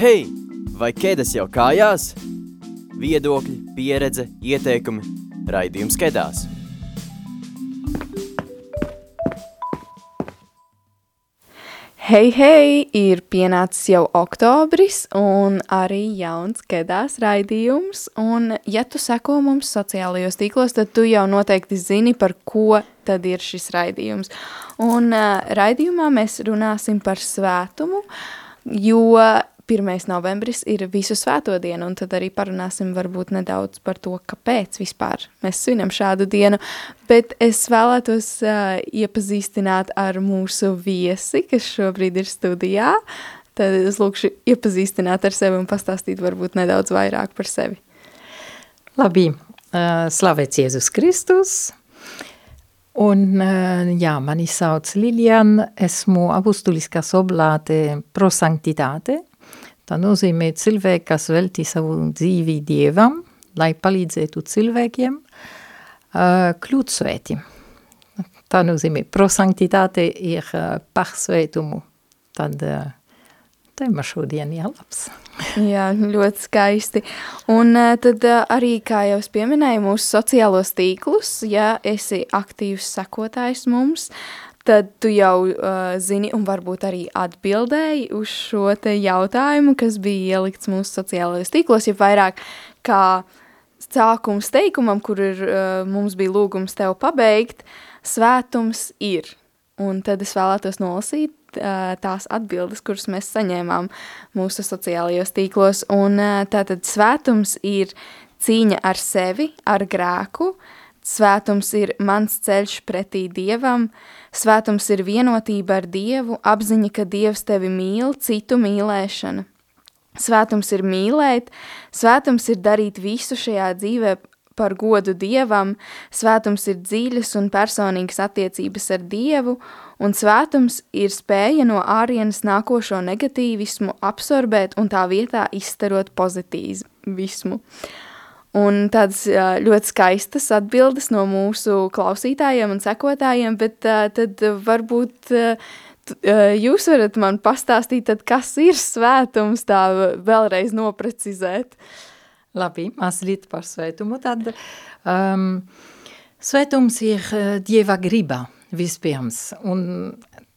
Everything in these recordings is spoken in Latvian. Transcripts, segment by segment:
Hei, vai ķēdes jau kājās? Viedokļi, pieredze, ieteikumi, raidījums ķēdās. Hei, hei, ir pienācis jau oktobris un arī jauns kedās raidījums, un ja tu seko mums sociālajos tīklos, tad tu jau noteikti zini, par ko tad ir šis raidījums. Un uh, raidījumā mēs runāsim par svētumu, jo 1. novembris ir visu svēto dienu, un tad arī parunāsim varbūt nedaudz par to, kāpēc vispār mēs svinam šādu dienu, bet es vēlētos uh, iepazīstināt ar mūsu viesi, kas šobrīd ir studijā, tad es lūkšu iepazīstināt ar sevi un pastāstīt varbūt nedaudz vairāk par sevi. Labi, uh, slavēts Jēzus Kristus, un jā, mani sauc Lilian, esmu apustuliskās oblāte pro sanctitāte, Tā nozīmē cilvēki, kas veltī savu dzīvi Dievam, lai palīdzētu cilvēkiem uh, kļūt svēti. Tā nozīmē, prosanktitāte ir uh, par svētumu. Tad uh, tēma šodien ir labs. Jā, ļoti skaisti. Un uh, tad uh, arī, kā jau es pieminēju, mūsu sociālos tīklus, ja esi aktīvs sekotājs mums, tad tu jau uh, zini un varbūt arī atbildēji uz šo te jautājumu, kas bija ielikts mūsu sociālajos tīklos, ja vairāk kā sākums teikumam, kur ir, uh, mums bija lūgums tev pabeigt, svētums ir. Un tad es vēlētos nolasīt uh, tās atbildes, kuras mēs saņēmām mūsu sociālajos tīklos. Un uh, tātad svētums ir cīņa ar sevi, ar grēku, svētums ir mans ceļš pretī Dievam, uh, Svētums ir vienotība ar Dievu, apziņa, ka Dievs tevi mīl, citu mīlēšana. Svētums ir mīlēt, svētums ir darīt visu šajā dzīvē par godu Dievam, svētums ir dziļas un personīgas attiecības ar Dievu, un svētums ir spēja no ārienes nākošo negatīvismu absorbēt un tā vietā izstarot pozitīvismu. Un tādas ļoti skaistas atbildes no mūsu klausītājiem un sekotājiem, bet tad varbūt jūs varat man pastāstīt, tad kas ir svētums, tā vēlreiz noprecizēt. Labi, mazliet par svētumu. Tad um, svētums ir Dieva griba vispirms, un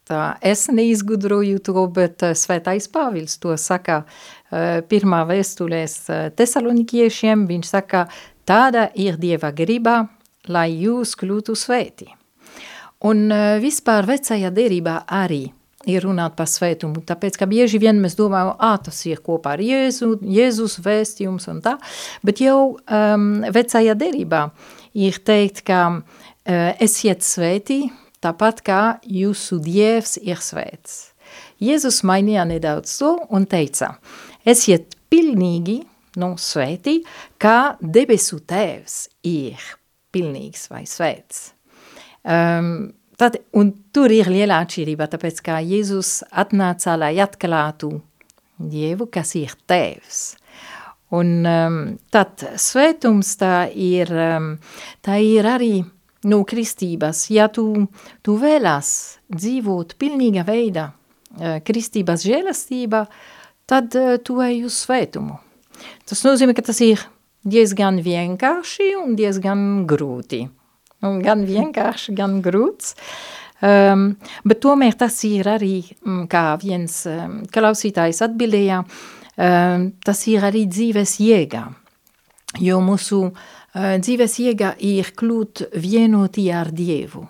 tā es neizgudroju to, bet svētais Pāvils to saka pirmā vēstulēs eh, tesalonikiešiem, viņš saka, tāda ir Dieva griba, lai jūs kļūtu svēti. Un eh, vispār vecajā derībā arī ir runāt par svētumu, tāpēc, ka bieži vien mēs domājam, ā, tas ir kopā ar Jēzu, Jēzus vēstījums un tā, bet jau um, vecajā derībā ir teikt, ka uh, esiet svētī, tāpat kā jūsu Dievs ir svēts. Jēzus mainīja nedaudz to un teica, esiet pilnīgi nu, svētī, kā debesu tēvs ir pilnīgs vai svēts. Um, tad, un tur ir liela atšķirība, tāpēc kā Jēzus atnāca, lai atklātu Dievu, kas ir tēvs. Un um, tad svētums tā ir, um, tā ir arī no nu, kristības. Ja tu, tu vēlas dzīvot pilnīga veidā, uh, kristības žēlastība, uh, tad tu ej uz svētumu. Tas nozīmē, ka tas ir diezgan vienkārši un diezgan grūti. Un gan vienkārši, gan grūts. Um, bet tomēr tas ir arī, mm, kā viens um, klausītājs atbildēja, um, tas ir arī dzīves jēga. Jo mūsu uh, dzīves jēga ir kļūt vienoti ar Dievu.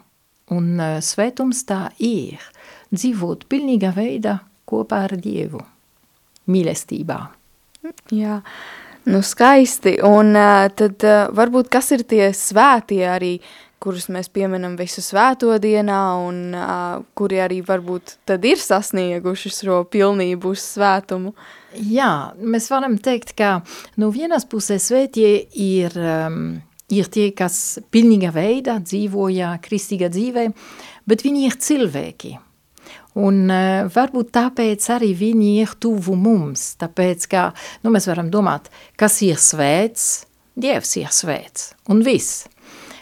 Un uh, svētums tā ir dzīvot pilnīgā veidā kopā ar Dievu mīlestībā. Jā, nu skaisti. Un uh, tad uh, varbūt kas ir tie svētie arī, kurus mēs pieminam visu svēto dienā un uh, kuri arī varbūt tad ir sasnieguši šo pilnību uz svētumu? Jā, mēs varam teikt, ka no vienas puses svētie ir, um, ir tie, kas pilnīga veidā dzīvoja kristīga dzīvē, bet viņi ir cilvēki. Un uh, varbūt tāpēc arī viņi ir tuvu mums, tāpēc, ka, nu, mēs varam domāt, kas ir svēts, Dievs ir svēts, un viss.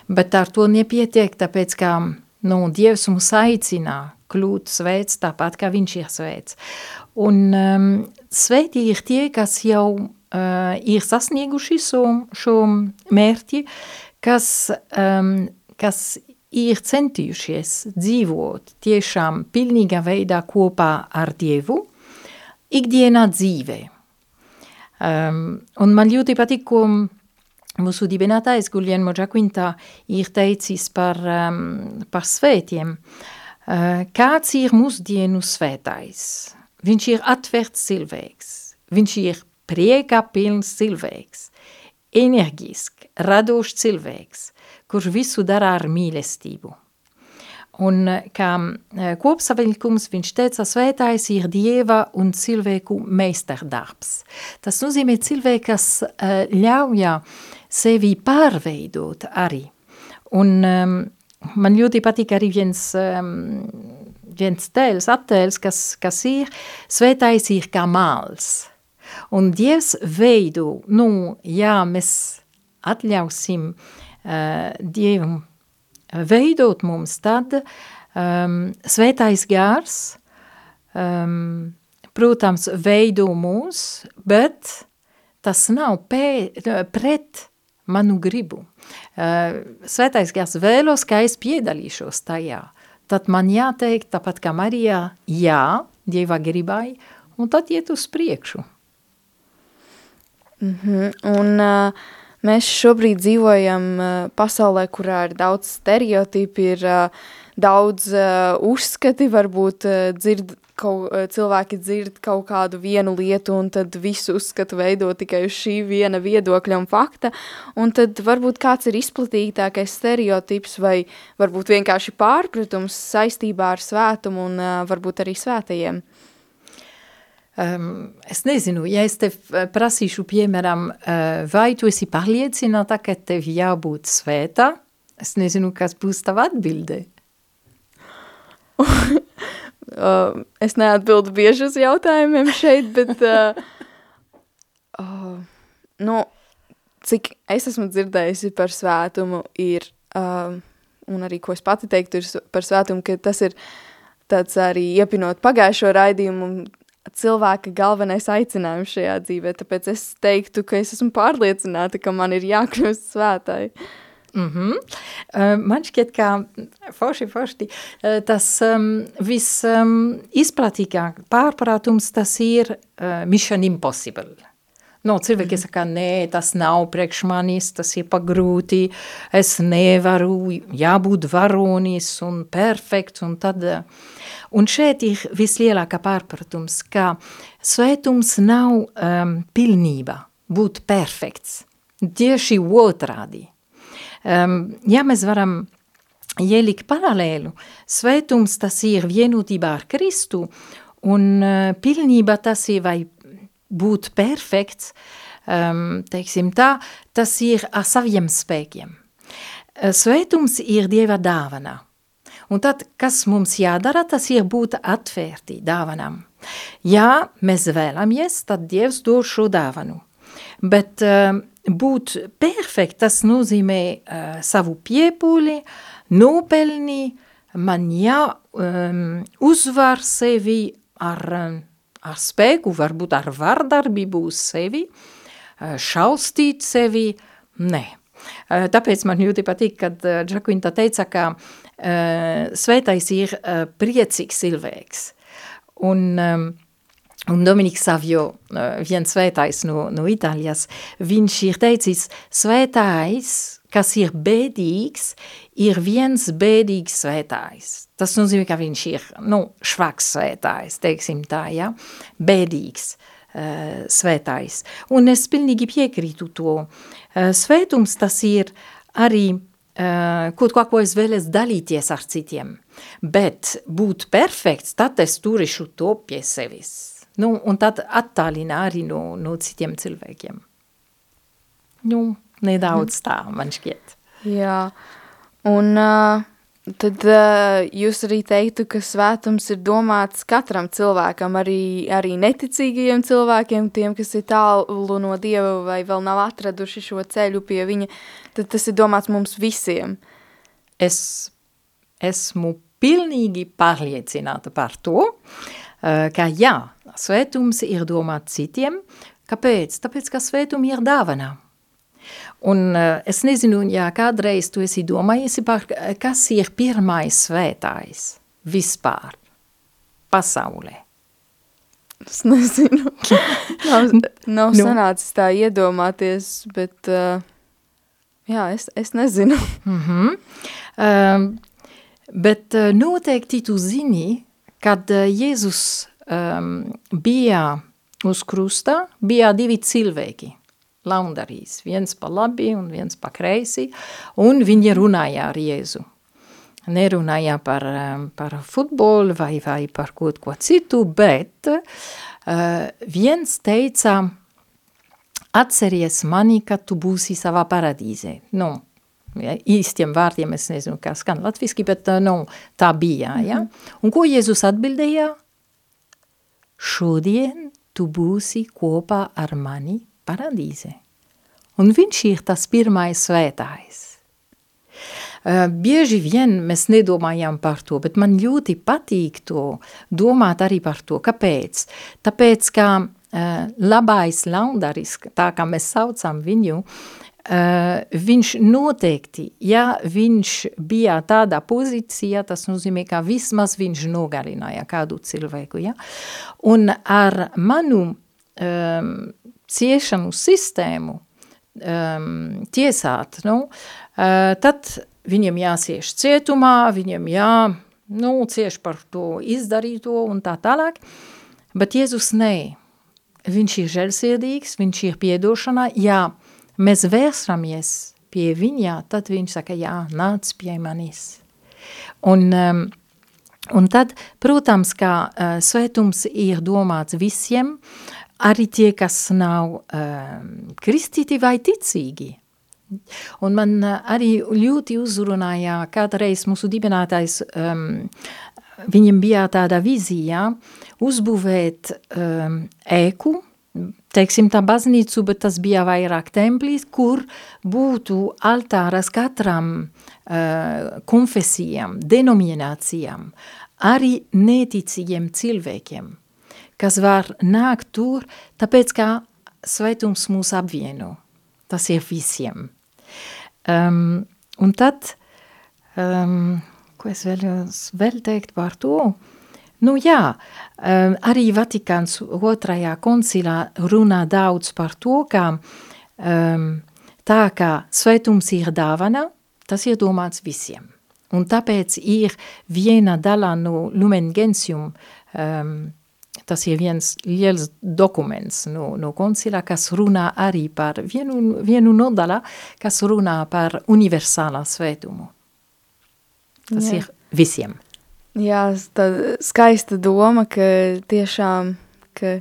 Bet ar to nepietiek, tāpēc, ka, nu, Dievs mums aicina kļūt svēts tāpat, kā viņš ir svēts. Un um, svētī ir tie, kas jau uh, ir sasnieguši šo, šo mērķi, kas, um, kas ir centījušies dzīvot tiešām pilnīgā veidā kopā ar Dievu, ikdienā dzīvē. Um, un man ļoti patīk, ko mūsu dibinātājs Guglielmo Giaquinta ir teicis par, um, par svētiem. Uh, kāds ir mūsdienu svētais? Viņš ir atvērts cilvēks, viņš ir prieka pilns cilvēks, enerģiski, radošs cilvēks, kurš visu dara ar mīlestību. Un kā kopsavilkums viņš teica, svētājs ir dieva un cilvēku meistardarbs. Tas nozīmē cilvēks, kas ļauj sevi pārveidot arī. Un um, man ļoti patīk arī viens, um, viens tēls, attēls, kas, kas ir, svētājs ir kā māls. Un Dievs veido, nu, jā, mēs atļausim uh, Dievam veidot mums tad um, svētais gārs, um, protams, veido mūs, bet tas nav pē, pret manu gribu. Uh, svētais gārs vēlos, ka es piedalīšos tajā. Tad man jāteikt, tāpat kā Marijā, jā, Dieva gribai, un tad iet uz priekšu. Mm -hmm. Un uh, Mēs šobrīd dzīvojam pasaulē, kurā ir daudz stereotipi, ir daudz uzskati, varbūt dzird, kaut, cilvēki dzird kaut kādu vienu lietu un tad visu uzskatu veido tikai uz šī viena viedokļa un fakta, un tad varbūt kāds ir izplatītākais stereotips vai varbūt vienkārši pārpratums saistībā ar svētumu un varbūt arī svētajiem. Um, es nezinu, ja es tev eh, prasīšu, piemēram, uh, vai tu esi pārliecināta, ka tev jābūt svētā, es nezinu, kas būs tava atbilde. uh, es neatbildu bieži uz jautājumiem šeit, bet, uh, uh, nu, cik es esmu dzirdējusi par svētumu ir, uh, un arī ko es pati teiktu ir par svētumu, ka tas ir tāds arī iepinot pagājušo raidījumu, cilvēka galvenais aicinājums šajā dzīvē, tāpēc es teiktu, ka es esmu pārliecināta, ka man ir jākļūst svētai. Mm -hmm. uh, man šķiet, ka forši, forši, uh, tas um, visizplatīgāk um, pārprātums tas ir uh, mission impossible. No, cilvēki saka, nē, tas nav priekš manis, tas ir pagrūti, es nevaru, jābūt varonis un perfekts, un tad uh, Un šeit ir vislielākā pārpratums, ka svētums nav um, pilnība, būt perfekts. Tieši otrādi. Um, ja mēs varam ielikt paralēlu, svētums tas ir vienotībā ar Kristu, un uh, pilnība tas ir vai būt perfekts, um, teiksim tā, tas ir ar saviem spēkiem. Svētums ir Dieva dāvana. Un tad, kas mums jādara, tas ir būt atvērti dāvanām. Ja mēs vēlamies, tad Dievs dod šo dāvanu. Bet uh, būt perfekt, tas nozīmē uh, savu piepūli, nopelni, man jā um, uzvar sevi ar, ar spēku, varbūt ar vardarbību uz sevi, šaustīt sevi, nē. Tāpēc man ļoti patīk, kad Džakuinta teica, ka svētais ir priecīgs cilvēks. Un, un Dominiks Savio, viens svētais no, no Itālijas, viņš ir teicis, svētais, kas ir bēdīgs, ir viens bēdīgs svētājs. Tas nozīmē, ka viņš ir, nu, švaks svētājs, teiksim tā, ja, bēdīgs uh, svētājs. Un es pilnīgi piekrītu to. Uh, svētums tas ir arī Uh, kaut ko, ko es vēlos dalīties ar citiem. Bet būt perfekts, tad es turīšu to pie sevis. Nu, un tad attālina arī no, no citiem cilvēkiem. Nu, nedaudz tā, man šķiet. Jā, un uh, Tad uh, jūs arī teiktu, ka svētums ir domāts katram cilvēkam, arī, arī neticīgajiem cilvēkiem, tiem, kas ir tālu no Dieva vai vēl nav atraduši šo ceļu pie viņa, tad tas ir domāts mums visiem. Es esmu pilnīgi pārliecināta par to, ka jā, svētums ir domāts citiem. Kāpēc? Tāpēc, ka svētumi ir dāvana. Un uh, es nezinu, ja kādreiz tu esi domājies par, kas ir pirmais svētājs vispār pasaulē. Es nezinu. nav nav nu. sanācis tā iedomāties, bet uh, jā, es, es nezinu. mm -hmm. um, bet uh, noteikti tu zini, kad uh, Jēzus um, bija uz krusta, bija divi cilvēki laundarīs, viens pa labi un viens pa kreisi, un viņi runāja ar Jēzu. Nerunāja par, um, par futbolu vai, vai par kaut ko citu, bet uh, viens teica, atceries mani, kad tu būsi savā paradīzē. Nu, ja, īstiem vārdiem es nezinu, kā skan latviski, bet uh, nu, tā bija, ja? Mm -hmm. Un ko Jēzus atbildēja? Šodien tu būsi kopā ar mani paradīze. Un viņš ir tas pirmais svētājs. Bieži vien mēs nedomājam par to, bet man ļoti patīk to domāt arī par to. Kāpēc? Tāpēc, ka labais laundaris, tā kā mēs saucam viņu, Uh, viņš noteikti, ja viņš bija tādā pozīcijā, tas nozīmē, ka vismaz viņš nogalināja kādu cilvēku, ja? Un ar manu um, ciešanu sistēmu um, tiesāt, nu, uh, tad viņam jāsieš cietumā, viņam jā, nu, cieš par to izdarīto un tā tālāk, bet Jēzus nē, viņš ir žēlsirdīgs, viņš ir piedošanā, jā, mēs vērsamies pie viņa, tad viņš saka, jā, nāc pie manis. Un, um, un tad, protams, kā uh, svētums ir domāts visiem, uh, arī tie, kas nav um, kristīti vai ticīgi. Un man uh, arī ļoti uzrunāja kādreiz mūsu dibinātājs, um, viņam bija tāda vizija uzbūvēt um, ēku, teiksim tā baznīcu, bet tas bija vairāk templis, kur būtu altāras katram uh, konfesijam, denominācijam, arī neticīgiem cilvēkiem kas var nākt tur, tāpēc kā svētums mūs apvieno. Tas ir visiem. Um, un tad, um, ko es vēl, vēl teikt par to? Nu jā, um, arī Vatikāns otrajā koncilā runā daudz par to, ka um, tā kā svētums ir dāvana, tas ir domāts visiem. Un tāpēc ir viena daļa no Lumen Gentium um, tas ir viens liels dokuments no, no koncila, kas runā arī par vienu, vienu nodaļa, kas runā par universālā svētumu. Tas Jā. ir visiem. Jā, tā skaista doma, ka tiešām, ka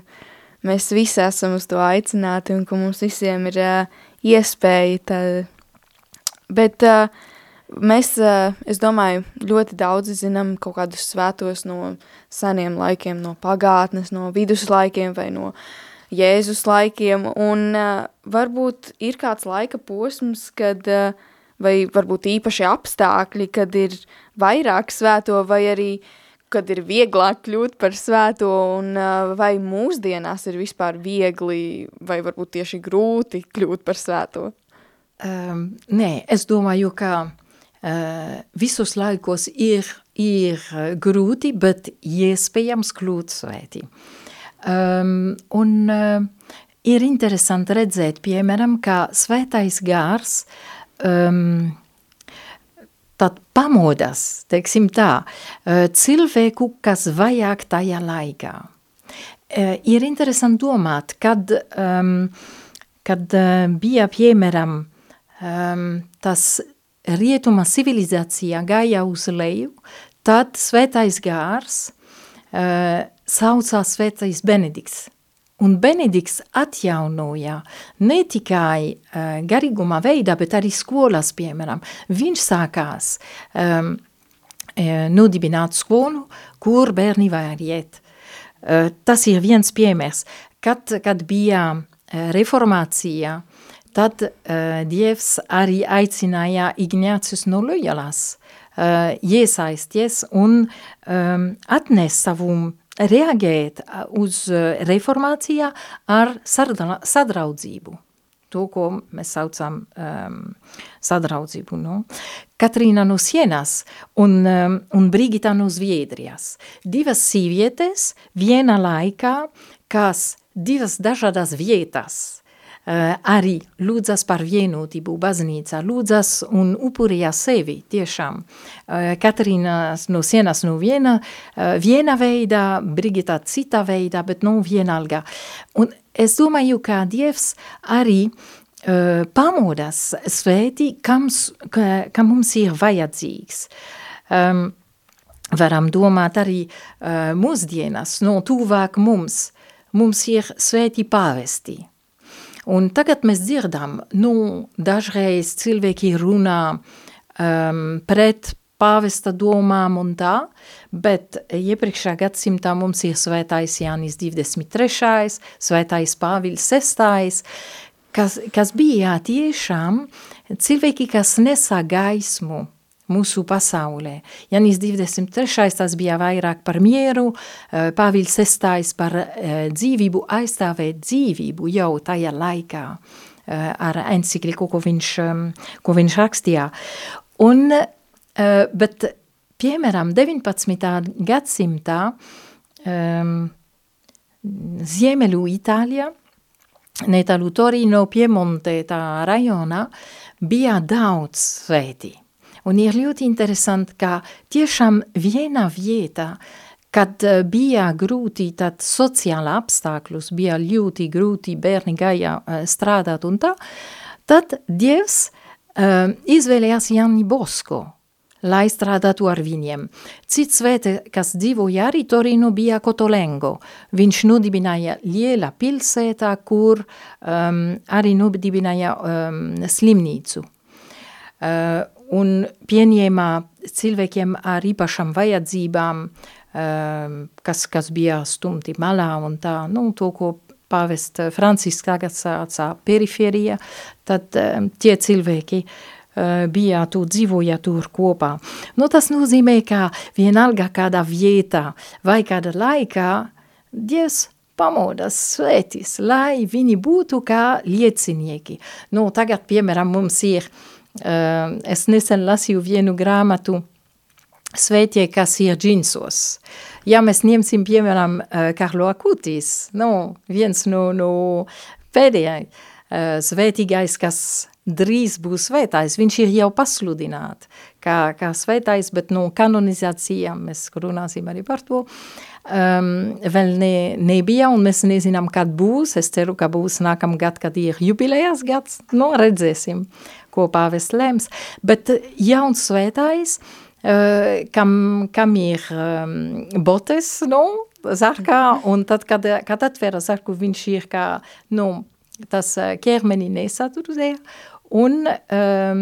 mēs visi esam uz to aicināti un ka mums visiem ir uh, iespēja tā, bet uh, Mēs, eh, es domāju, ļoti daudzi zinām kaut kādus svētos no seniem laikiem, no pagātnes, no viduslaikiem vai no Jēzus laikiem, un uh, varbūt ir kāds laika posms, kad, uh, vai varbūt īpaši apstākļi, kad ir vairāk svēto, vai arī, kad ir vieglāk kļūt par svēto, un vai mūsdienās ir vispār viegli, vai varbūt tieši grūti kļūt par svēto? Um, nē, es domāju, ka visos laikos ir, ir grūti, bet iespējams kļūt svēti. Um, un uh, ir interesanti redzēt, piemēram, kā svētais gārs um, tad pamodas, teiksim tā, cilvēku, kas vajag tajā laikā. Ir interesanti domāt, kad, um, kad bija, piemēram, um, tas rietuma civilizācija gāja uz leju, tad svētais gārs uh, saucās svētais Benedikts. Un Benedikts atjaunoja ne tikai uh, garīguma veidā, bet arī skolās, piemēram. Viņš sākās um, uh, nodibināt skolu, kur bērni var iet. Uh, tas ir viens piemērs. Kad, kad bija uh, reformācija, Tad uh, Dievs arī aicināja Igniācijus no Lojalas uh, iesaisties un um, atnest savu reaģēt uz reformācijā ar sadraudzību to, ko mēs saucam um, sadraudzību. No? Katrīna no Sienas un, um, un Brigita no Zviedrijas. Divas sievietes viena laikā, kas divas dažādas vietas – arī lūdzas par vienotību baznīcā, lūdzas un upurījās sevi tiešām. Uh, Katrīna no sienas no viena, uh, viena veidā, Brigita cita veidā, bet nav vienalga. Un es domāju, ka Dievs arī pamodas svētī, kam, ka, ka mums ir vajadzīgs. Um, varam domāt arī uh, mūsdienas, no tuvāk mums, mums ir svētī pāvesti. Un tagad mēs dzirdam, nu, dažreiz cilvēki runā um, pret pāvesta domām un tā, bet iepriekšā gadsimtā mums ir svētais Jānis 23. svētais Pāvils 6. Kas, kas bija tiešām cilvēki, kas nesā gaismu mūsu pasaulē. Janis 23. tas bija vairāk par mieru, eh, Pāvils 6. par eh, dzīvību, aizstāvēt dzīvību jau tajā laikā eh, ar encikliku, ko viņš, ko viņš rakstīja. Un bet, piemēram, 19. gadsimtā um, Ziemeļu Itālijā, netālu Torino, Piemonte, tā rajonā, bija daudz svētī. Un ir ļoti interesanti, ka tiešām viena vieta, kad bija grūti, tad sociāla apstākļus bija ļoti grūti, bērni gāja strādāt un tā, tad Dievs uh, izvēlējās Jani Bosko, lai strādātu ar viņiem. Cits svēte, kas dzīvoja arī Torino, bija Kotolengo. Viņš nodibināja liela pilsētā, kur um, arī nodibināja um, slimnīcu. Uh, un pieņēma cilvēkiem ar īpašām vajadzībām, um, kas, kas bija stumti malā un tā, nu, to, ko pāvest Francisks tagad sāca periferija, tad um, tie cilvēki uh, Eh, bija tu dzīvoja tur kopā. Nu, tas nozīmē, ka vienalga kādā vietā vai kāda laikā Dievs pamodas svētis, lai viņi būtu kā liecinieki. Nu, tagad, piemēram, mums ir, uh, es nesen lasīju vienu grāmatu, svētie, kas ir džinsos. Ja mēs ņemsim, piemēram, uh, Karlo Akutis, nu, viens no, no pēdējai, uh, svētīgais, kas drīz būs svētājs, viņš ir jau pasludināts kā, kā svētājs, bet no kanonizācijām mēs runāsim arī par to. Um, vēl ne, nebija, un mēs nezinām, kad būs. Es ceru, ka būs nākamgad, kad ir jubilējas gads. Nu, redzēsim, ko pāvests lems. Bet jauns svētājs, uh, kam, kam ir um, botes, nu, zarkā, un tad, kad, kad atvēra zarku, viņš ir kā, nu, tas ķermeni nesaturēja, Un um,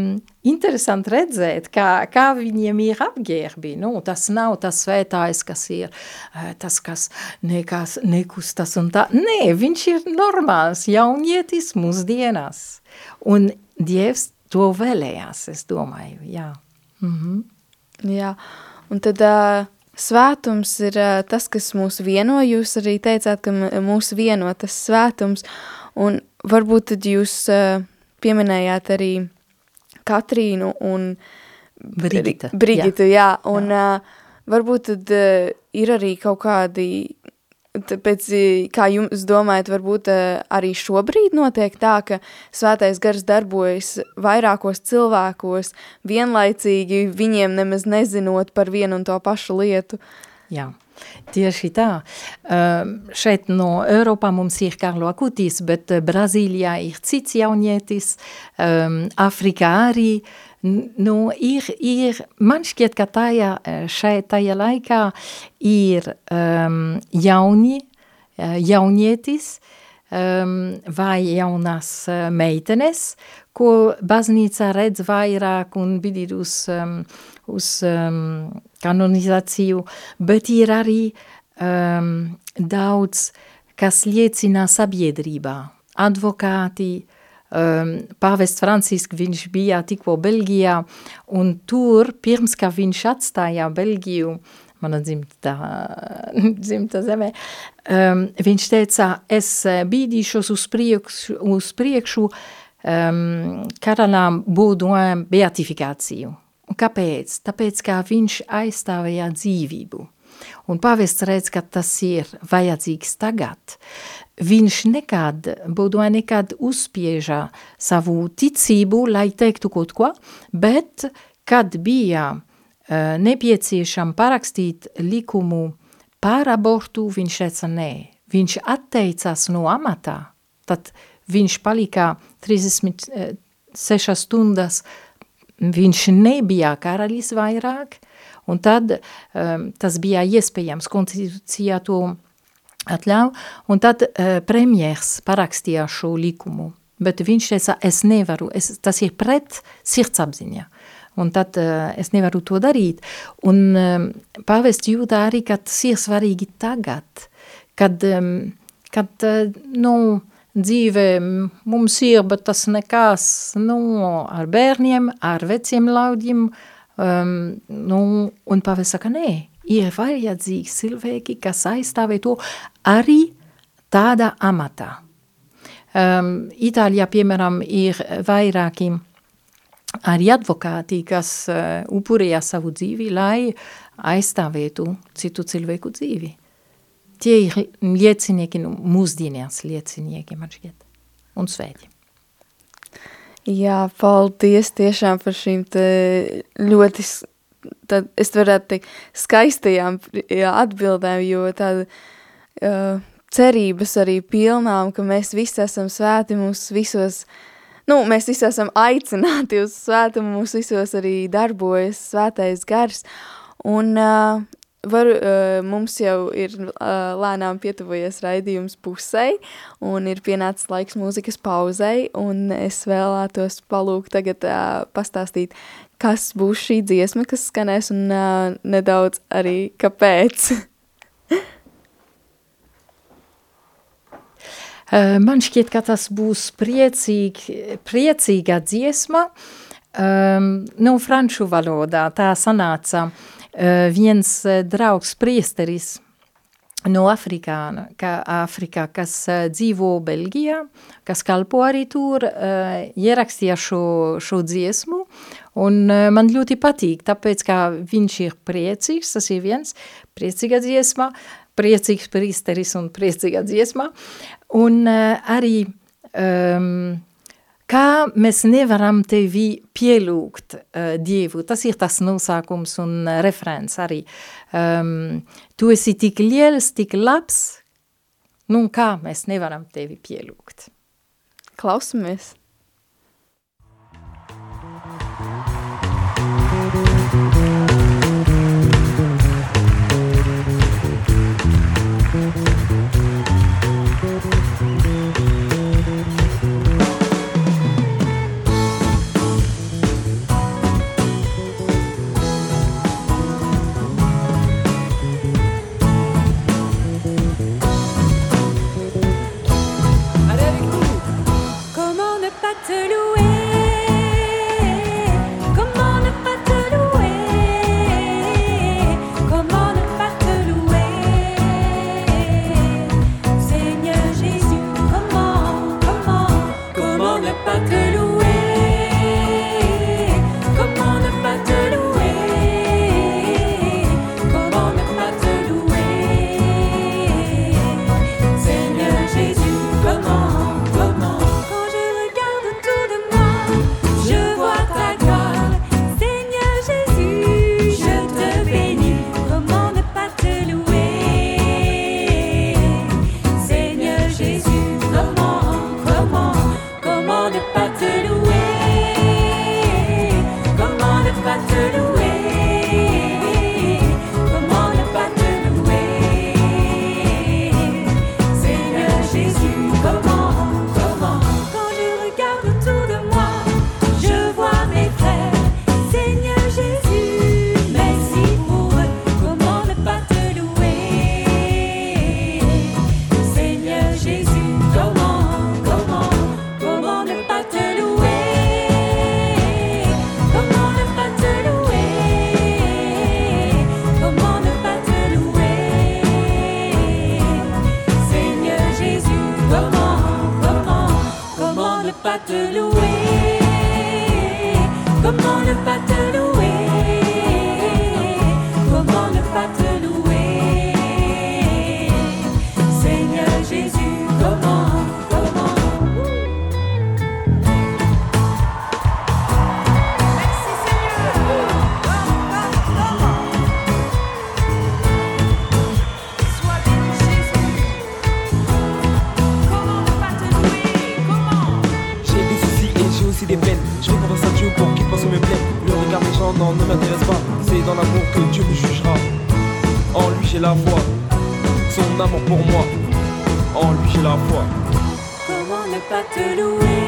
interesanti redzēt, kā, kā viņiem ir apģērbi. Nu, tas nav tas svētājs, kas ir uh, tas, kas nekas, nekustas un tā. Nē, viņš ir normāls jaunietis mūsdienās. Un Dievs to vēlējās, es domāju, jā. Mhm. Jā, un tad... Uh... Svētums ir uh, tas, kas mūs vieno. Jūs arī teicāt, ka mūs vieno tas svētums. Un varbūt tad jūs uh, pieminējāt arī Katrīnu un Brigita. Brigitu, jā. jā. Un jā. Uh, varbūt tad uh, ir arī kaut kādi, tāpēc, kā jums domājat, varbūt uh, arī šobrīd notiek tā, ka svētais gars darbojas vairākos cilvēkos, vienlaicīgi viņiem nemaz nezinot par vienu un to pašu lietu. Jā. Tieši tā. Uh, šeit no Eiropā mums ir Karlo Akutis, bet Brazīlijā ir cits jaunietis, um, Afrikā arī. Nu, ir, ir, man šķiet, ka tajā, šeit tajā laikā ir um, jauni, jaunietis um, vai jaunas meitenes, ko baznīca redz vairāk un bidīt uz, um, uz um, kanonizāciju, bet ir arī um, daudz, kas liecina sabiedrībā. Advokāti, um, pāvests Francisks, viņš bija tikko Belgijā, un tur, pirms, ka viņš atstāja Belgiju, mana dzimta, dzimta zemē, um, viņš teica, es bīdīšos uz priekšu, uz priekšu um, karalam Baudouin beatifikāciju. Un kāpēc? Tāpēc, kā viņš aizstāvēja dzīvību. Un pavests redz, ka tas ir vajadzīgs tagad. Viņš nekad, Baudouin nekad uzspieža savu ticību, lai teiktu kaut ko, bet kad bija uh, nepieciešam parakstīt likumu par abortu, viņš teica nē. Viņš atteicās no amatā, tad viņš palika 36 stundas, viņš nebija karalis vairāk, un tad um, tas bija iespējams, konstitūcijā to atļauj, un tad uh, premjers parakstīja šo likumu, bet viņš teica, es nevaru, es, tas ir pret sirdsapziņa un tad uh, es nevaru to darīt. Un um, pāvests jūtā arī, ka tas ir svarīgi tagad, kad, um, kad uh, nu, dzīve mums ir, bet tas nekas, nu, ar bērniem, ar veciem laudiem, um, nu, un pāvests saka, nē, ir vajadzīgi cilvēki, kas aizstāvē to arī tādā amatā. Um, Itālijā, piemēram, ir vairāki arī advokāti, kas uh, upurēja savu dzīvi, lai aizstāvētu citu cilvēku dzīvi. Tie ir liecinieki, nu, mūsdienās liecinieki, man šķiet, un svēti. Jā, paldies tiešām par šīm ļoti, tad es varētu teikt, skaistajām jā, atbildēm, jo tāda uh, cerības arī pilnām, ka mēs visi esam svēti, mums visos nu, mēs visi esam aicināti uz svētumu, mums visos arī darbojas svētais gars, un uh, var, uh, mums jau ir uh, lēnām pietuvojies raidījums pusei, un ir pienācis laiks mūzikas pauzei, es vēlētos palūgt tagad uh, pastāstīt, kas būs šī dziesma, kas skanēs, un uh, nedaudz arī kāpēc. Man šķiet, ka tas būs priecīgi, priecīga dziesma, um, nu, franču valodā. Tā sanāca uh, viens draugs priesteris no Afrikā, ka, Afrikā kas uh, dzīvo Belgijā, kas kalpo arī tur, ierakstīja šo, šo dziesmu, un man ļoti patīk, tāpēc, ka viņš ir priecīgs, tas ir viens priecīga dziesma, priecīgs priesteris un priecīga dziesma, un arī um, kā mēs nevaram tevi pielūgt uh, Dievu, tas ir tas nosākums un uh, referents arī. Um, tu esi tik liels, tik labs, nu kā mēs nevaram tevi pielūgt. Klausamies! Jésus, comment, pas te louer.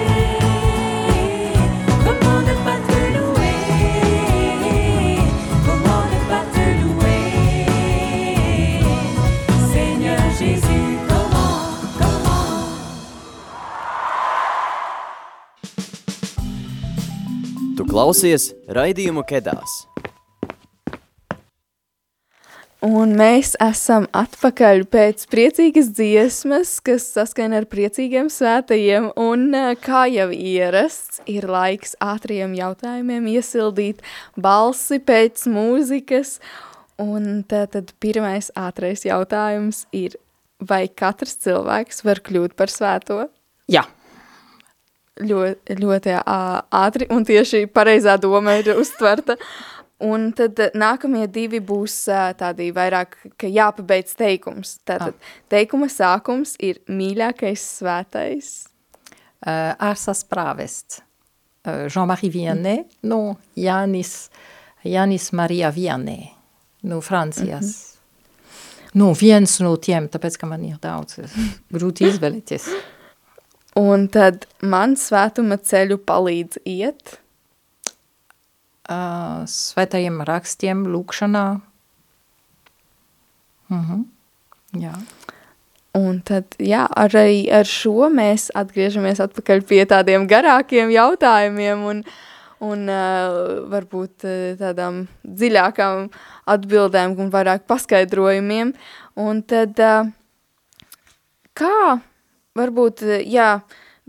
Comment ne pas te louer? Comment ne pas te louer? Seigneur Jésus, comment, comment? Tu klausies raidījumu Kedās. Un mēs esam atpakaļ pēc priecīgas dziesmas, kas saskaņa ar priecīgiem svētajiem, un eh, kā jau ierasts, ir laiks ātriem jautājumiem iesildīt balsi pēc mūzikas, un tātad pirmais ātrais jautājums ir, vai katrs cilvēks var kļūt par svēto? Jā, ļoti, ļoti ātri, un tieši pareizā doma ir uztverta. Un tad ā, nākamie divi būs ā, tādi vairāk, ka jāpabeidz teikums. Tātad teikuma sākums ir mīļākais svētais. uh, Arsas Pravest, uh, Jean-Marie Vianney, no Janis, Janis Maria Vianney, no Francijas. Nu, viens no tiem, tāpēc, ka man ir daudz, grūti izvēlēties. Un tad man svētuma ceļu palīdz iet. Uh, svētajiem rakstiem, lūkšanā. Mhm. Jā. Un tad, jā, arī ar šo mēs atgriežamies atpakaļ pie tādiem garākiem jautājumiem un, un uh, varbūt uh, tādām dziļākām atbildēm un vairāk paskaidrojumiem. Un tad, uh, kā varbūt, uh, jā,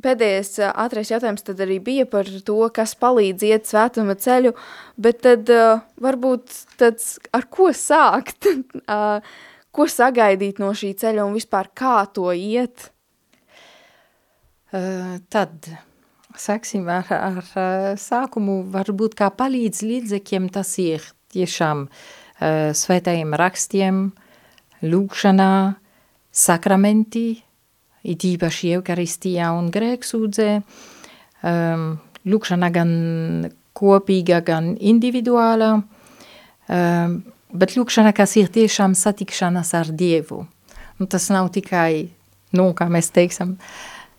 pēdējais ātrais jautājums tad arī bija par to, kas palīdz iet svētuma ceļu, bet tad uh, varbūt tāds, ar ko sākt? uh, ko sagaidīt no šī ceļa un vispār kā to iet? Uh, tad sāksim ar, ar sākumu, varbūt kā palīdz līdzekļiem tas ir tiešām uh, svētajiem rakstiem, lūkšanā, sakramenti, it īpaši Eukaristijā un grēksūdzē, um, lūkšanā gan kopīga, gan individuāla, um, bet lūkšana, kas ir tiešām satikšanās ar Dievu. Un tas nav tikai, nu, kā mēs teiksim,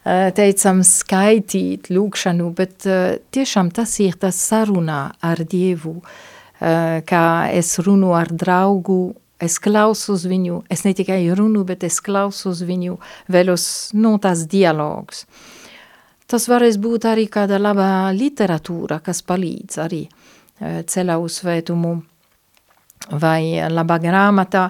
eh, teicam skaitīt lūkšanu, bet eh, tiešām tas ir tas sarunā ar Dievu, eh, kā es runu ar draugu, es klausos viņu, es ne tikai runu, bet es klausos viņu, vēlos, nu, tas dialogs. Tas varēs būt arī kāda laba literatūra, kas palīdz arī ceļā uz svētumu vai laba grāmatā,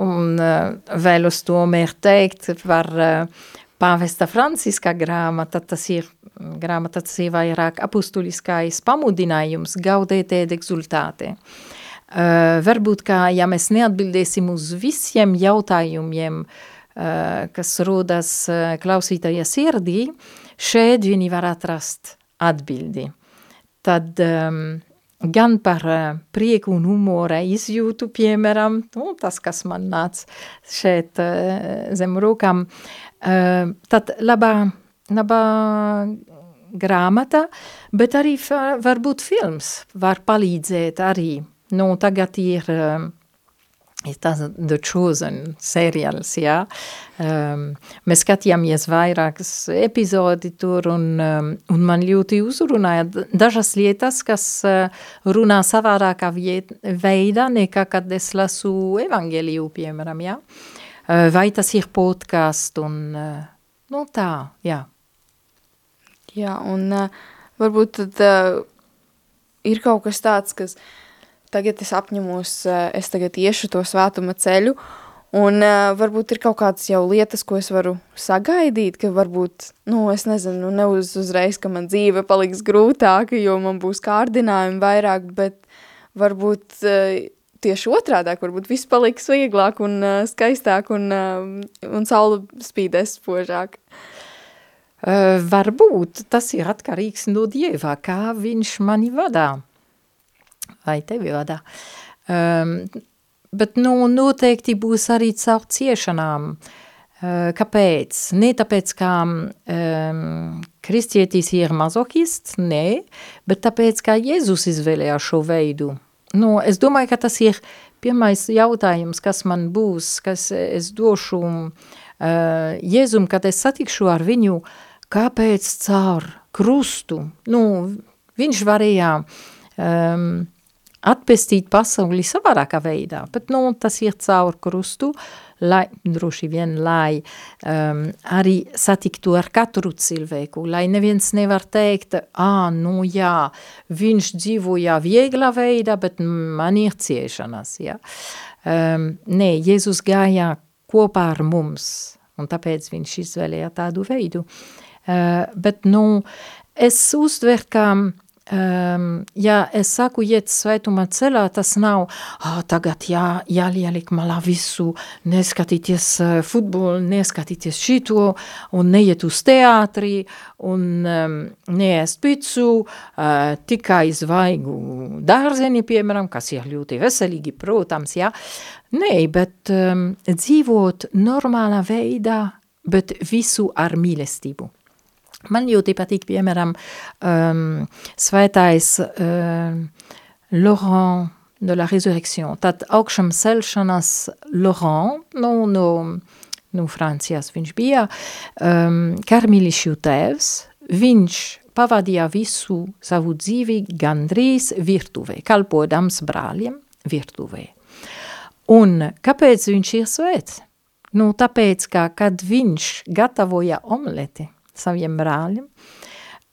un uh, vēlos tomēr teikt par uh, pāvesta Franciska grāmata, tas ir grāmata, tas ir vairāk apustuliskais pamudinājums gaudēt ed exultāte. Uh, varbūt, kā ja mēs neatbildēsim uz visiem jautājumiem, uh, kas rodas uh, klausītāja sirdī, šeit viņi var atrast atbildi. Tad um, gan par uh, prieku un humora izjūtu, piemēram, nu, tas, kas man nāca šeit uh, zem rūkām, uh, tad labā, labā grāmata, bet arī varbūt films var palīdzēt arī. Nu, tagad ir, uh, ir tas The Chosen seriāls, jā. Um, mēs skatījāmies vairākas epizodi tur, un, um, un man ļoti uzrunāja dažas lietas, kas uh, runā savādākā veidā, nekā kad es lasu evangeliju, piemēram, jā. Uh, vai tas ir podkast, un uh, nu tā, jā. Jā, un uh, varbūt tad uh, ir kaut kas tāds, kas tagad es apņemos, uh, es tagad iešu to svētuma ceļu, Un uh, varbūt ir kaut kādas jau lietas, ko es varu sagaidīt, ka varbūt, nu, es nezinu, ne uz, uzreiz, ka man dzīve paliks grūtāka, jo man būs kārdinājumi vairāk, bet varbūt uh, tieši otrādāk, varbūt viss paliks vieglāk un uh, skaistāk un, uh, un saule spīdēs spožāk. Uh, varbūt tas ir atkarīgs no Dieva, kā viņš mani vadā. Vai tevi vadā. Um, bet nu, noteikti būs arī caur ciešanām. Uh, kāpēc? Ne tāpēc, ka um, kristietis ir mazohists, nē, bet tāpēc, ka Jēzus izvēlējās šo veidu. Nu, es domāju, ka tas ir pirmais jautājums, kas man būs, kas es došu uh, Jēzum, kad es satikšu ar viņu, kāpēc caur krustu. Nu, viņš varēja um, atpestīt pasauli savādākā veidā, bet nu, tas ir caur krustu, lai, droši vien, lai um, arī satiktu ar katru cilvēku, lai neviens nevar teikt, ā, nu jā, viņš dzīvoja viegla veidā, bet man ir ciešanas, jā. Um, nē, Jēzus gāja kopā ar mums, un tāpēc viņš izvēlēja tādu veidu. Uh, bet, nu, es uztveru, ka Um, ja es saku iet svētumā ceļā, tas nav, ah, tagad jā, jāliek malā visu, neskatīties uh, futbolu, neskatīties šito, un neiet uz teātri, un um, neēst picu, uh, tikai zvaigu dārzeni, piemēram, kas ir ļoti veselīgi, protams, jā. Nē, bet um, dzīvot normālā veidā, bet visu ar mīlestību. Man ļoti patīk, piemēram, um, svētais um, Laurent de la Resurrection. Tad augšam celšanas Laurent, nu, no, nu, Francijas viņš bija, um, karmilišu tēvs, viņš pavadīja visu savu dzīvi gandrīz virtuvē, kalpodams brāļiem virtuvē. Un kāpēc viņš ir svēts? Nu, tāpēc, ka, kad viņš gatavoja omleti, saviem brāļiem.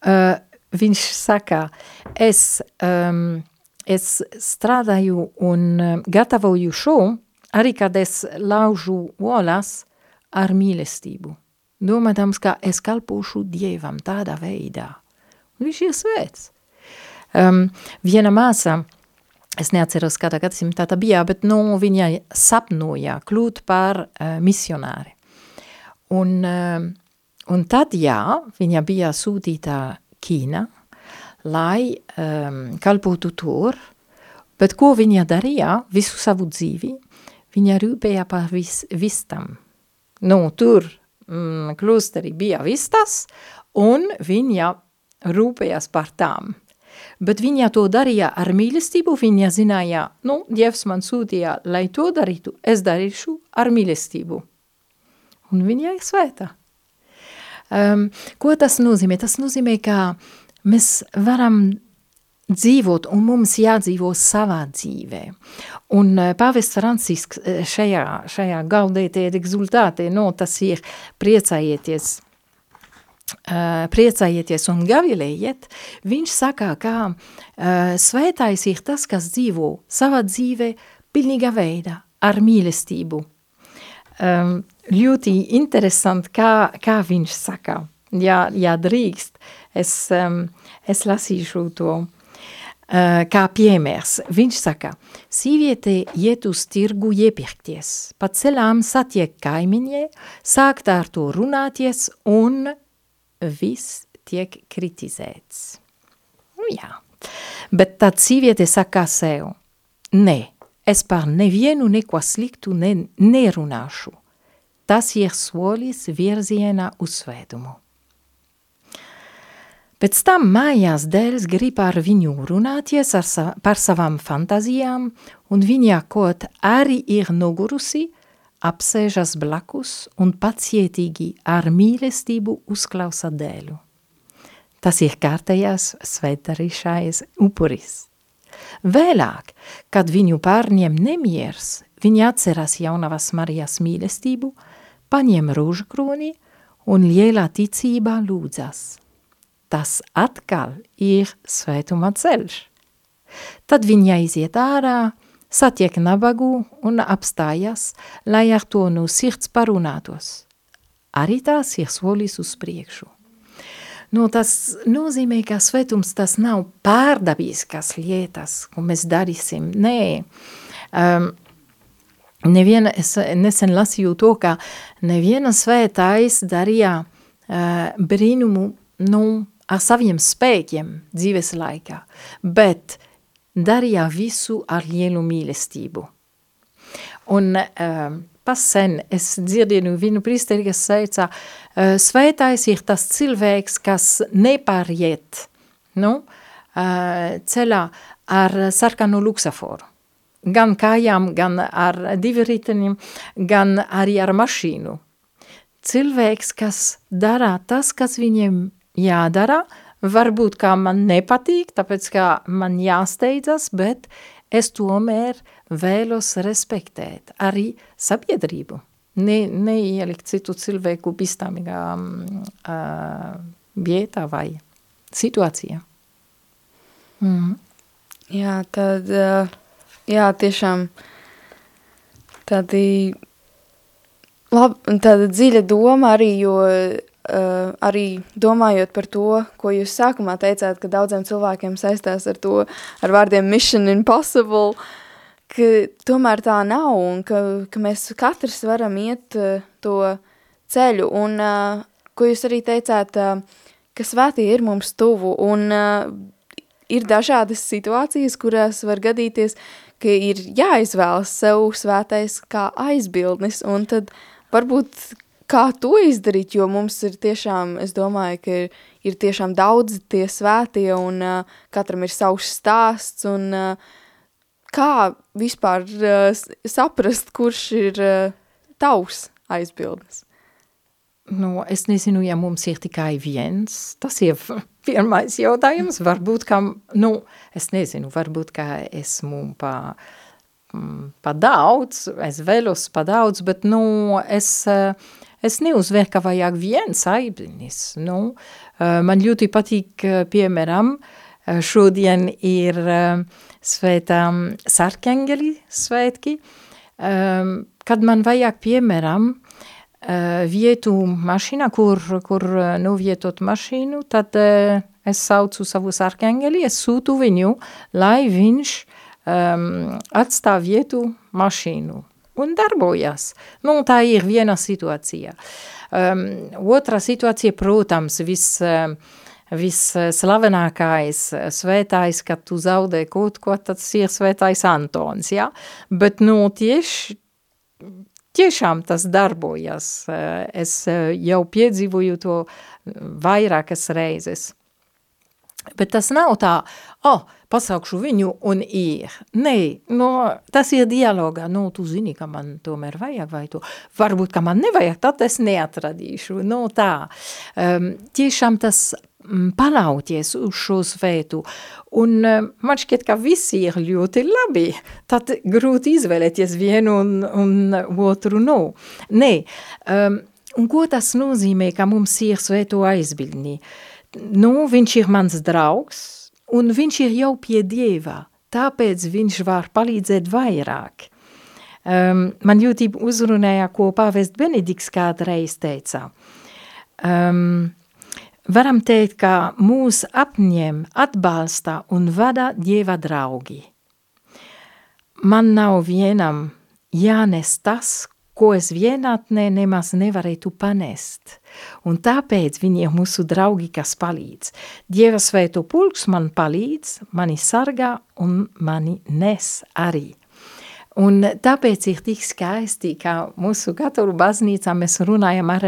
Uh, viņš saka, es, um, es strādāju un gatavoju šo, arī kad es laužu olas ar mīlestību. Domādams, ka es kalpošu Dievam tādā veidā. Un viņš ir svēts. Um, viena māsa, es neatceros, kādā gadsimtā tā bija, bet nu, viņa sapnoja kļūt par uh, misionāri. Un uh, Un tad, jā, viņa bija sūtīta Ķīna, lai um, kalpotu tur, bet ko viņa darīja visu savu dzīvi? Viņa rūpēja par vis, vistam. Nu, tur mm, klosteri bija vistas, un viņa rūpējās par tām. Bet viņa to darīja ar mīlestību, viņa zināja, nu, Dievs man sūtīja, lai to darītu, es darīšu ar mīlestību. Un viņa ir svēta. Um, ko tas nozīmē? Tas nozīmē, ka mēs varam dzīvot, un mums jādzīvo savā dzīvē. Un uh, pāvests Francisks uh, šajā, šajā gaudētē exultātē, no tas ir priecājieties, uh, priecājieties un gavilējiet, viņš saka, ka uh, svētais ir tas, kas dzīvo savā dzīvē pilnīga veidā, ar mīlestību. Um, ļoti interesanti, kā, kā viņš saka. Ja, ja drīkst, es, um, es lasīšu to. Uh, kā piemērs, viņš saka, sīviete iet uz tirgu iepirkties, pa ceļām satiek kaimiņie, sākt ar to runāties un viss tiek kritizēts. Nu jā, bet tad sīviete saka sev, ne, es par nevienu neko sliktu ne, nerunāšu Tas ir solis virzienā uz svētumu. Pēc tam mājās dēls grib ar viņu runāties ar sa par savām fantāzijām, un viņa kaut arī ir nogurusi, apsēžas blakus un pacietīgi ar mīlestību uzklausa dēlu. Tas ir kārtējās svētdarīšais upuris. Vēlāk, kad viņu pārņem nemiers, viņi atceras jaunavas Marijas mīlestību – paņem rūžkroni un lielā ticībā lūdzas. Tas atkal ir svētuma ceļš. Tad viņa iziet ārā, satiek nabagu un apstājas, lai ar to no sirds parunātos. Arī tās ir solis uz priekšu. Nu, tas nozīmē, ka svētums tas nav pārdabīskas lietas, ko mēs darīsim. Nē, um, neviena, es nesen lasīju to, ka neviena svētais darīja uh, brīnumu nu, ar saviem spēkiem dzīves laikā, bet darīja visu ar lielu mīlestību. Un uh, pasen es dzirdēju vienu pristeri, kas teica, uh, svētais ir tas cilvēks, kas nepāriet nu, uh, ceļā ar sarkanu luksaforu. Gan kājām, gan ar divi riteņiem, gan arī ar mašīnu. Cilvēks, kas dara tas, kas viņiem jādara, varbūt kā man nepatīk, tāpēc kā man jāsteidzas, bet es tomēr vēlos respektēt arī sabiedrību. Ne, neielikt citu cilvēku bīstamīgā uh, vietā vai situācijā. Mm. Jā, tad, jā, tiešām. Tādi, lab, tāda dziļa doma arī, jo Uh, arī domājot par to, ko jūs sākumā teicāt, ka daudziem cilvēkiem saistās ar to, ar vārdiem mission impossible, ka tomēr tā nav un ka, ka mēs katrs varam iet uh, to ceļu. Un, uh, ko jūs arī teicāt, uh, ka svētī ir mums tuvu un uh, ir dažādas situācijas, kurās var gadīties, ka ir jāizvēlas sev svētais kā aizbildnis un tad varbūt kā to izdarīt, jo mums ir tiešām, es domāju, ka ir, ir tiešām daudz tie svētie un uh, katram ir savs stāsts un uh, kā vispār uh, saprast, kurš ir uh, tavs aizbildnis? Nu, es nezinu, ja mums ir tikai viens, tas ir pirmais jautājums, varbūt, ka, nu, es nezinu, varbūt, ka esmu pa, pa daudz, es vēlos pa daudz, bet, nu, es, uh, Es neuzvēru, ka vajag viens aibnis. Nu, man ļoti patīk, piemēram, šodien ir svētā sarkengeli svētki, kad man vajag, piemēram, vietu mašīnā, kur, kur novietot mašīnu, tad es saucu savu sarkengeli, es sūtu viņu, lai viņš um, atstāv vietu mašīnu un darbojas. Nu, tā ir viena situācija. Um, otra situācija, protams, viss um, visslavenākais svētājs, kad tu zaudē kaut ko, tas ir svētājs Antons, ja? Bet, nu, tieši, tiešām tas darbojas. Es jau piedzīvoju to vairākas reizes. Bet tas nav tā, oh, pasaukšu viņu un ir. Nē, no, tas ir dialogā, nu, tu zini, ka man tomēr vajag vai tu, varbūt, ka man nevajag, tad es neatradīšu, nu, tā. Um, tiešām tas palauties uz šo svētu, un um, man šķiet, ka visi ir ļoti labi, tad grūti izvēlēties vienu un, un otru, nu. Nē, um, un ko tas nozīmē, ka mums ir svētu aizbildnī? Nu, viņš ir mans draugs, un viņš ir jau pie Dieva, tāpēc viņš var palīdzēt vairāk. Um, man jūtība uzrunāja, ko pāvest Benedikts kādreiz teica. Um, varam teikt, ka mūs apņem, atbalsta un vada Dieva draugi. Man nav vienam jānes tas, ko es vienatnē nemaz nevarētu panest. Un tāpēc viņi ir mūsu draugi, kas palīdz. Dieva svēto pulks man palīdz, mani sargā un mani nes arī. Un tāpēc ir tik skaisti, ka mūsu katoļu baznīcā mēs runājam ar,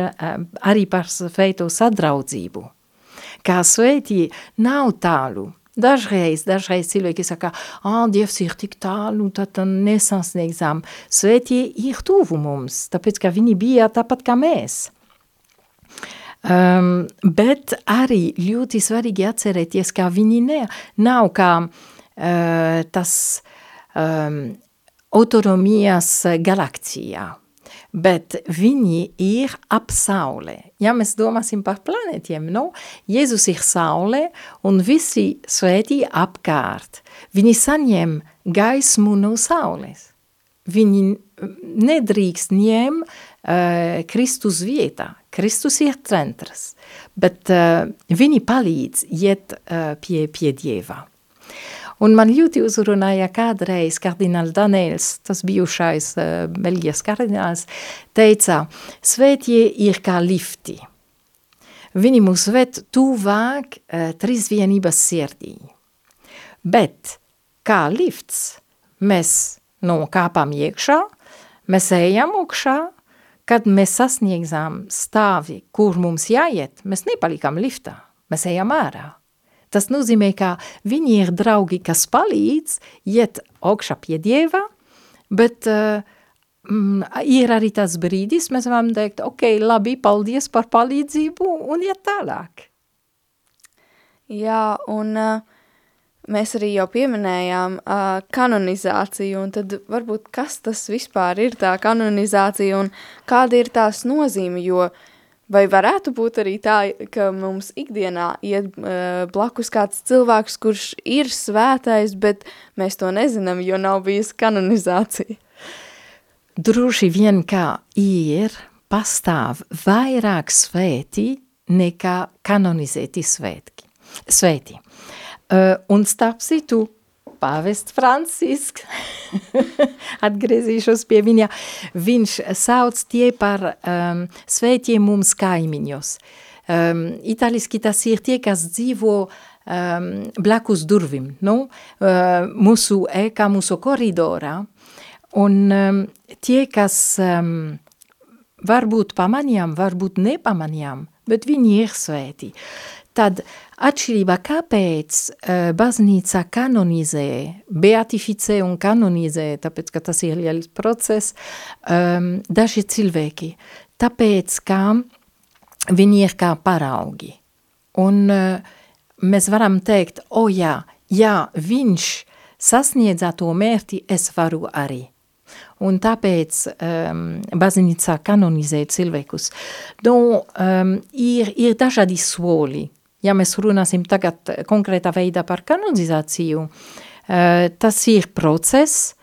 arī par svēto sadraudzību. Kā svētī nav tālu, Dažreiz, dažreiz cilvēki saka, ah, Dievs ir tik tālu, tad nesasniegzām. Svētie ir tuvu mums, tāpēc, ka viņi bija tāpat kā mēs. Um, bet arī ļoti svarīgi atcerēties, ka viņi ne, nav kā uh, tas um, autonomijas galakcijā bet viņi ir ap saulē. Ja mēs domāsim par planētiem, no, Jēzus ir saulē un visi svētī apkārt. Viņi saņem gaismu no saules. Viņi nedrīkst ņem uh, Kristus vietā. Kristus ir centrs, bet uh, viņi palīdz iet uh, pie, pie Dieva. Un man ļoti uzrunāja kādreiz kardināls Danēls, tas bijušais uh, Beļģijas kardināls, teica, svētie ir kā lifti. Viņi mūs ved tuvāk uh, trīsvienības sirdī. Bet kā lifts mēs nokāpām iekšā, mēs ejam augšā, kad mēs sasniegzām stāvi, kur mums jāiet, mēs nepalikām liftā, mēs ejam ārā. Tas nozīmē, ka viņi ir draugi, kas palīdz iet augšā pie Dieva, bet uh, ir arī tas brīdis, mēs varam teikt, ok, labi, paldies par palīdzību un iet tālāk. Jā, un uh, mēs arī jau pieminējām uh, kanonizāciju, un tad varbūt kas tas vispār ir tā kanonizācija un kāda ir tās nozīme, jo vai varētu būt arī tā, ka mums ikdienā iet uh, blakus kāds cilvēks, kurš ir svētais, bet mēs to nezinām, jo nav bijis kanonizācija? Droši vien, kā ir, pastāv vairāk svēti nekā kanonizēti svētki. Svēti. Uh, un starp citu, pāvests Francisks, atgriezīšos pie viņa, viņš sauc tie par um, svētiem mums kaimiņos. Um, italiski tas ir tie, kas dzīvo um, blakus durvim, nu? uh, mūsu ēkā, mūsu koridorā, un um, tie, kas um, varbūt pamanījām, varbūt nepamanījām, bet viņi ir svēti. Tad atšķirība, kāpēc uh, baznīca kanonizē, beatificē un kanonizē, tāpēc, ka tas ir liels process, um, daži cilvēki, tāpēc, ka viņi ir kā paraugi. Un uh, mēs varam teikt, o jā, jā, viņš sasniedzā to mērķi, es varu arī. Un tāpēc um, baznīca kanonizē cilvēkus. Nu, um, ir, ir dažādi soli, ja mēs runāsim tagad konkrētā veidā par kanonizāciju, uh, tas ir process,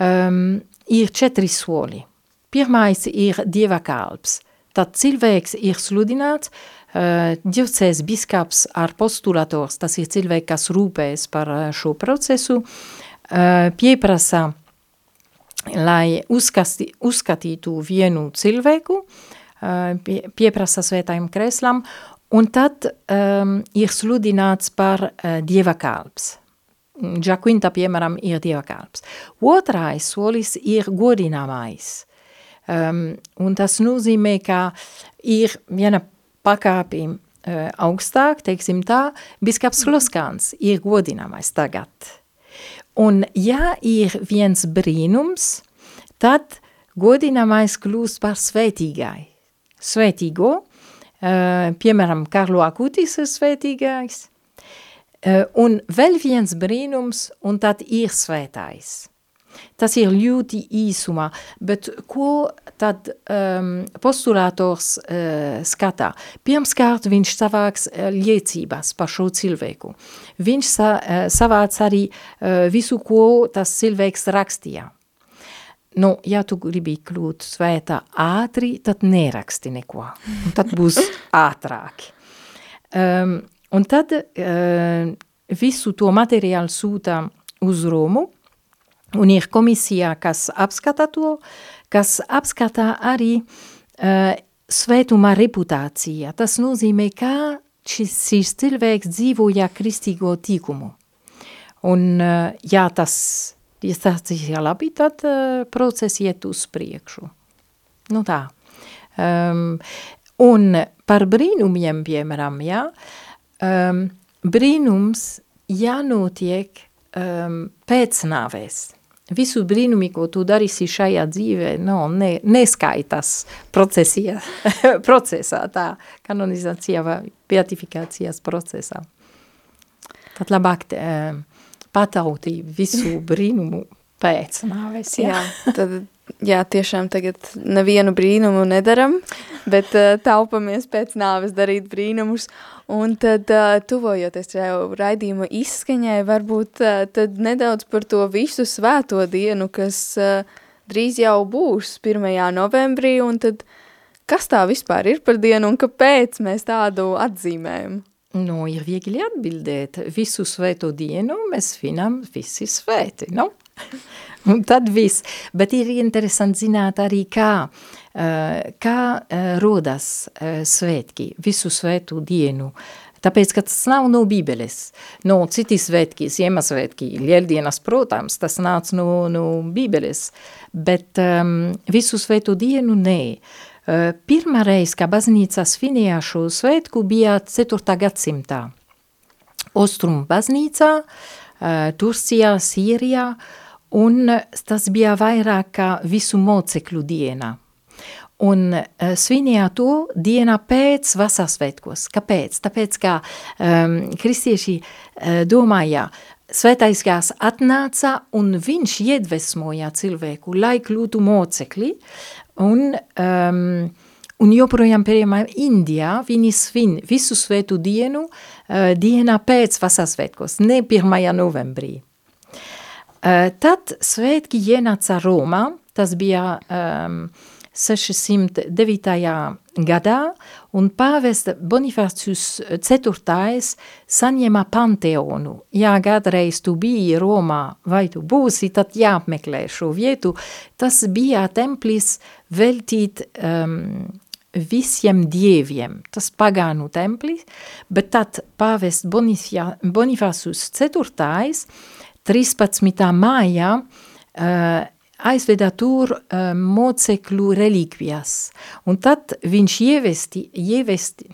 um, ir četri soli. Pirmais ir dieva kalps. Tad cilvēks ir sludināts, uh, dievcēs biskaps ar postulators, tas ir cilvēks, kas rūpēs par šo procesu, uh, pieprasa, lai uzkasti, uzskatītu vienu cilvēku, uh, pie, pieprasa svētājiem kreslam Un tad um, ir sludināts par uh, dieva kalps. Džakvinta, piemēram, ir dieva kalps. Otrais solis ir godināmais. Um, un tas nozīmē, ka ir viena pakāpi uh, augstāk, teiksim tā, biskaps Kloskāns ir godināmais tagad. Un ja ir viens brīnums, tad godināmais kļūst par svētīgai. Svētīgo, piemēram, Karlo Akutis ir svētīgais, uh, un vēl viens brīnums, un tad ir svētais. Tas ir ļoti īsumā, bet ko tad um, postulātors uh, skatā? Pirmskārt, viņš savāks uh, liecības par šo cilvēku. Viņš sa, uh, savāc arī uh, visu, ko tas cilvēks rakstīja. Nu, ja tu gribi kļūt svētā ātri, tad neraksti neko. Un tad būs ātrāk. Um, un tad uh, visu to materiālu sūta uz Romu, un ir komisija, kas apskata to, kas apskata arī uh, svētuma reputācija. Tas nozīmē, kā šis, cilvēks dzīvoja kristīgo tīkumu. Un, uh, ja tas ja tas ir labi, tad uh, process iet uz priekšu. Nu tā. Um, un par brīnumiem, piemēram, ja, um, brīnums jānotiek um, pēc nāvēs. Visu brīnumi, ko tu darīsi šajā dzīvē, no, ne, neskaitas procesijā, procesā, tā kanonizācijā vai beatifikācijas procesā. Tad labāk um, patauti visu brīnumu pēc nāves. Jā, jā tad jā, tiešām tagad nevienu brīnumu nedaram, bet uh, taupamies pēc nāves darīt brīnumus. Un tad, uh, tuvojoties raidījuma izskaņai, varbūt uh, tad nedaudz par to visu svēto dienu, kas uh, drīz jau būs 1. novembrī, un tad kas tā vispār ir par dienu un kāpēc mēs tādu atzīmējam? Nu, ir viegli atbildēt. Visu svēto dienu mēs svinam visi svēti, nu? Un tad viss. Bet ir interesanti zināt arī, kā, uh, kā uh, rodas uh, svētki, visu svētu dienu. Tāpēc, ka tas nav no bībeles. No citi svētki, Ziemassvētki, Lieldienas, protams, tas nāc no, no bībeles. Bet um, visu svētu dienu nē. Uh, pirmā reize, kā baznīca svinēja šo svētku, bija 4. gadsimtā. Ostrum baznīcā, Turcijā, Sīrijā, un tas bija vairāk kā visu mocekļu diena. Un uh, svinēja to dienā pēc vasasvētkos. Kāpēc? Tāpēc, ka um, kristieši uh, domāja, svētais gās atnāca un viņš iedvesmoja cilvēku, lai kļūtu mocekļi, un, um, un joprojām, piemēram, Indijā viņi svin visu svētu dienu uh, dienā pēc vasasvētkos, ne 1. novembrī. Uh, tad svētki ienāca Romā, tas bija um, 609. gadā, un pāvesta Bonifācius IV. saņēma Panteonu. Ja kādreiz tu biji Romā vai tu būsi, tad jāapmeklē šo vietu. Tas bija templis veltīt um, visiem dieviem, tas pagānu templis, bet tad pāvest Bonifācius IV 13. mājā uh, aizveda tur uh, mocekļu relikvijas, un tad viņš ievesti, ievesti,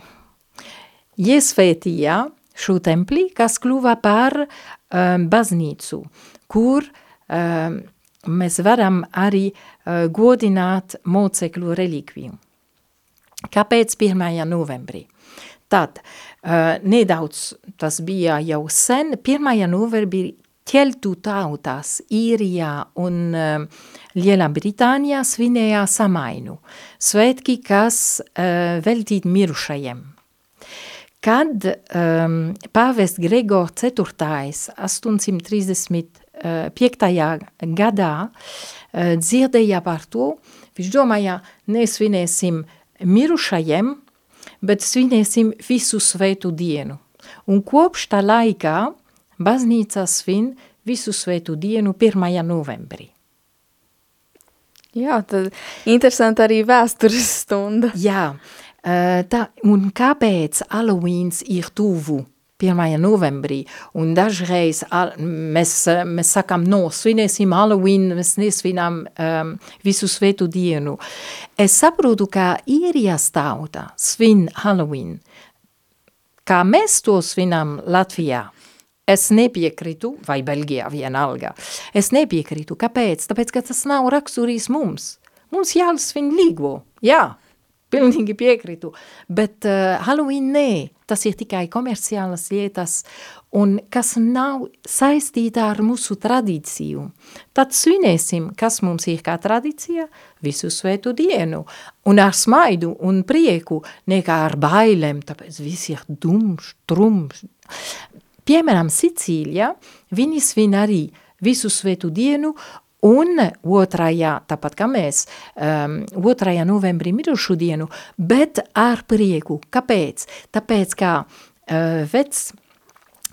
iesvētīja šo templi, kas kļuva par um, baznīcu, kur um, mēs varam arī uh, godināt mocekļu relikviju. Kāpēc 1. novembrī? Tad, uh, nedaudz tas bija jau sen, 1. novembrī ķeltu tautās Īrijā un uh, Lielā Britānijā svinēja samainu, svētki, kas uh, veltīt mirušajiem. Kad um, pāvests Gregor IV. 835. gadā uh, dzirdēja par to, viņš domāja, nesvinēsim mirušajiem, bet svinēsim visu svētu dienu. Un kopš tā laikā baznīca svin visu svētu dienu 1. novembrī. Jā, tad interesanti arī vēstures stunda. Jā, tā, un kāpēc Halloweens ir tuvu 1. novembrī, un dažreiz mēs, mēs sakam, no, svinēsim Halloween, mēs nesvinām um, visu svētu dienu. Es saprotu, ka īrijas tauta svin Halloween, kā mēs to svinām Latvijā, Es nepiekrītu, vai Beļģijā vienalga, es nepiekrītu. Kāpēc? Tāpēc, ka tas nav raksturīs mums. Mums jāsvin līgo, jā, pilnīgi piekrītu, bet uh, Halloween nē, tas ir tikai komerciālas lietas, un kas nav saistīta ar mūsu tradīciju. Tad svinēsim, kas mums ir kā tradīcija, visu svētu dienu, un ar smaidu un prieku, nekā ar bailēm, tāpēc viss ir dumš, trumš. Piemēram, Sicīlijā viņi svin arī visu svētu dienu un otrajā, tāpat kā mēs, um, otrajā novembrī mirušu dienu, bet ar prieku. Kāpēc? Tāpēc, kā uh, vec,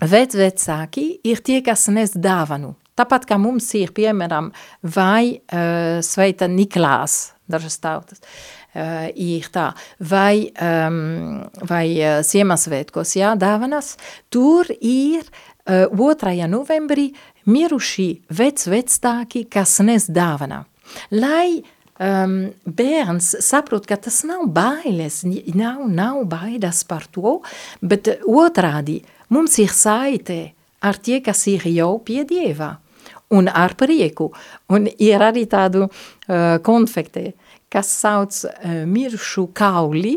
vec vecāki ir tie, kas nes dāvanu. Tāpat kā mums ir, piemēram, vai uh, sveita Niklās, dažas tautas. Uh, uh, ir tā, vai, um, vai uh, Ziemassvētkos, jā, dāvanas, tur ir uh, 2. novembrī miruši vec vectāki, kas nes dāvanā. Lai um, bērns saprot, ka tas nav bailes, nav, nav baidas par to, bet otrādi mums ir saite ar tie, kas ir jau pie Dieva un ar prieku, un ir arī tādu uh, konfekte, kas sauc uh, miršu kauli.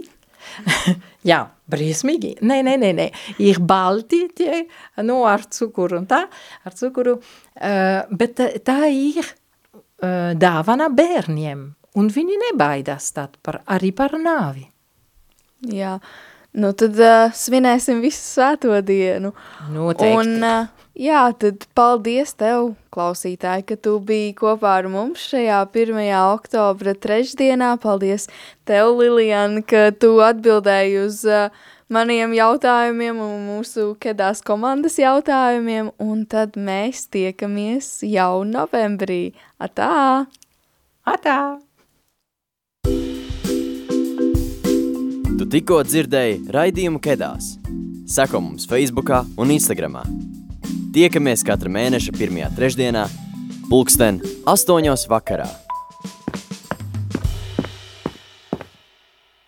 Jā, briesmīgi. Nē, nē, nē, nē. Ir balti tie, nu, ar cukuru un tā, ar cukuru. Uh, bet tā ir uh, dāvana bērniem, un viņi nebaidās tad par, arī par nāvi. Jā, nu tad uh, svinēsim visu svēto dienu. Noteikti. Un, uh, jā, tad paldies tev, klausītāji, ka tu biji kopā ar mums šajā 1. oktobra trešdienā. Paldies tev, Lilian, ka tu atbildēji uz uh, maniem jautājumiem un mūsu kedās komandas jautājumiem, un tad mēs tiekamies jau novembrī. Atā! Atā! Tu tikko dzirdēji raidījumu Kedās. Seko mums Facebook un Instagram. Tiekamies katra mēneša pirmajā trešdienā, pulksten astoņos vakarā.